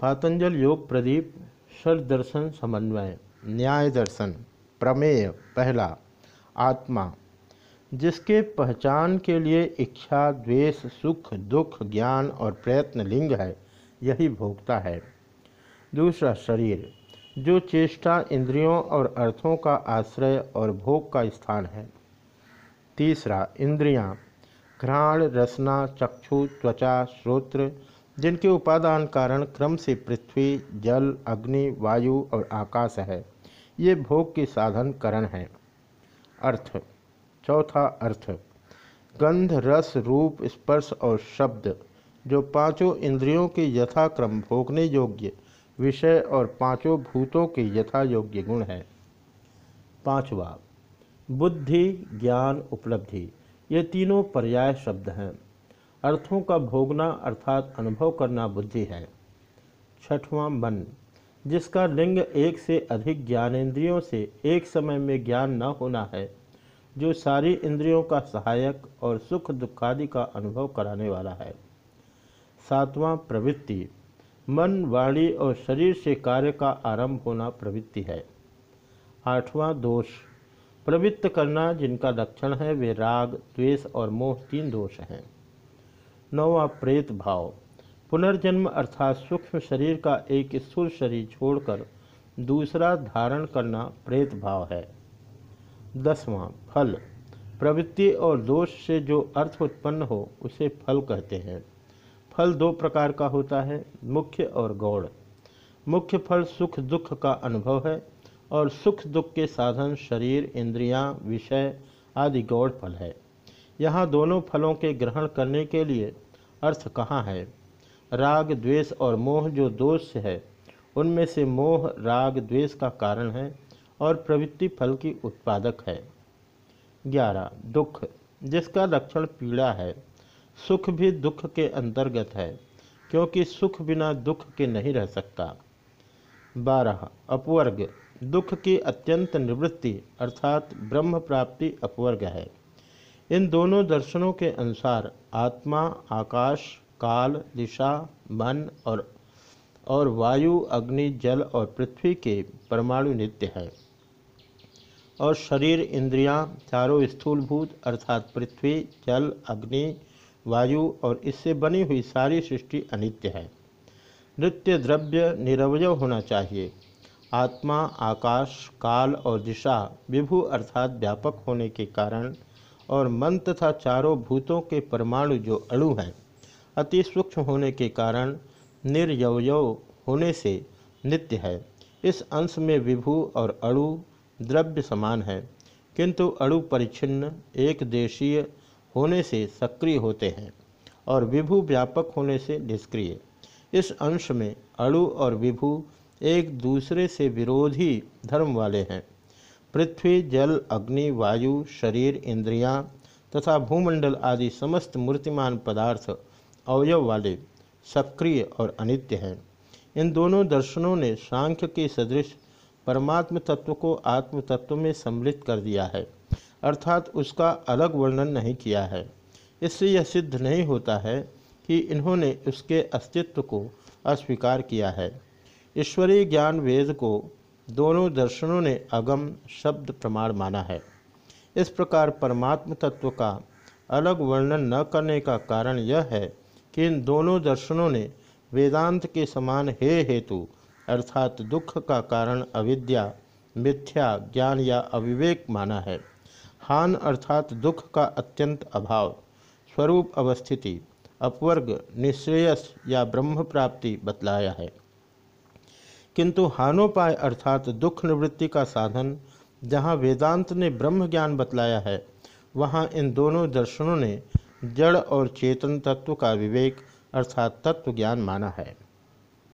पातंजल योग प्रदीप सर दर्शन समन्वय न्याय दर्शन प्रमेय पहला आत्मा जिसके पहचान के लिए इच्छा द्वेष सुख दुख ज्ञान और प्रयत्न लिंग है यही भोगता है। दूसरा शरीर जो चेष्टा इंद्रियों और अर्थों का आश्रय और भोग का स्थान है। तीसरा इंद्रियाँ, घ्राण रसना चक्षु त्वचा श्रोत्र जिनके उपादान कारण क्रम से पृथ्वी, जल, अग्नि, वायु और आकाश है। ये भोग के साधन करण हैं। अर्थ। चौथा अर्थ। गंध, रस, रूप, स्पर्श और शब्द, जो पाँचों इंद्रियों के यथाक्रम भोगने योग्य, विषय और पाँचों भूतों के यथा योग्य गुण है। पांचवा। बुद्धि, ज्ञान, उपलब्धि। ये तीनों पर्याय शब्द हैं। अर्थों का भोगना अर्थात अनुभव करना बुद्धि है। छठवां मन जिसका लिंग एक से अधिक ज्ञानेन्द्रियों से एक समय में ज्ञान न होना है, जो सारी इंद्रियों का सहायक और सुख दुखादि का अनुभव कराने वाला है। सातवां प्रवृत्ति, मन, वाणी और शरीर से कार्य का आरंभ होना प्रवृत्ति है। आठवां दोष, प्रवृत्त करना जिनका लक्षण है, वे राग, द्वेष और मोह तीन दोष हैं। नौवा प्रेत भाव। पुनर्जन्म अर्थात सूक्ष्म शरीर का एक स्थूल शरीर छोड़कर दूसरा धारण करना प्रेत भाव है। दसवां फल। प्रवृत्ति और दोष से जो अर्थ उत्पन्न हो उसे फल कहते हैं। फल दो प्रकार का होता है मुख्य और गौड़ मुख्य फल सुख दुख का अनुभव है और सुख दुख के साधन शरीर इंद्रियाँ, विषय आदि गौड़ फल है। यहाँ दोनों फलों के ग्रहण करने के लिए अर्थ कहाँ है? राग, द्वेष और मोह जो दोष है, उनमें से मोह, राग, द्वेष का कारण है और प्रवृत्ति फल की उत्पादक है। ग्यारह, दुख, जिसका लक्षण पीड़ा है, सुख भी दुख के अंतर्गत है, क्योंकि सुख बिना दुख के नहीं रह सकता। बारह, अपवर्ग, दुख की अत्यंत निवृत्ति, अर्थात ब्रह्म प्राप्ति अपवर्ग है। इन दोनों दर्शनों के अनुसार आत्मा, आकाश, काल, दिशा, मन और और वायु, अग्नि, जल और पृथ्वी के परमाणु नित्य है। और शरीर, इंद्रियाँ, चारों स्थूलभूत अर्थात पृथ्वी, जल, अग्नि, वायु और इससे बनी हुई सारी सृष्टि अनित्य है। नित्य द्रव्य निरवय होना चाहिए। आत्मा, आकाश, काल और दिशा विभु अर्थात व्यापक होने के कारण और मन तथा चारों भूतों के परमाणु जो अणु हैं। अति सूक्ष्म होने के कारण निर्यवयव होने से नित्य है। इस अंश में विभु और अणु द्रव्य समान है, किंतु अणु परिच्छिन्न एक देशीय होने से सक्रिय होते हैं और विभु व्यापक होने से निष्क्रिय। इस अंश में अणु और विभु एक दूसरे से विरोधी धर्म वाले हैं। पृथ्वी, जल, अग्नि, वायु, शरीर, इंद्रियाँ तथा भूमंडल आदि समस्त मूर्तिमान पदार्थ अवयव वाले सक्रिय और अनित्य हैं। इन दोनों दर्शनों ने सांख्य के सदृश परमात्म तत्व को आत्म तत्व में सम्मिलित कर दिया है, अर्थात उसका अलग वर्णन नहीं किया है। इससे यह सिद्ध नहीं होता है कि इन्होंने उसके अस्तित्व को अस्वीकार किया है। ईश्वरीय ज्ञान वेद को दोनों दर्शनों ने अगम शब्द प्रमाण माना है। इस प्रकार परमात्म तत्व का अलग वर्णन न करने का कारण यह है कि इन दोनों दर्शनों ने वेदांत के समान हे हेतु, अर्थात दुख का कारण अविद्या, मिथ्या, ज्ञान या अविवेक माना है। हान अर्थात दुख का अत्यंत अभाव, स्वरूप अवस्थिति, अपवर्ग, निश्रेयस या ब्रह्म प्राप्ति बतलाया है। किंतु हानोपाय अर्थात दुख निवृत्ति का साधन, जहाँ वेदांत ने ब्रह्म ज्ञान बतलाया है, वहाँ इन दोनों दर्शनों ने जड़ और चेतन तत्व का विवेक अर्थात तत्व ज्ञान माना है।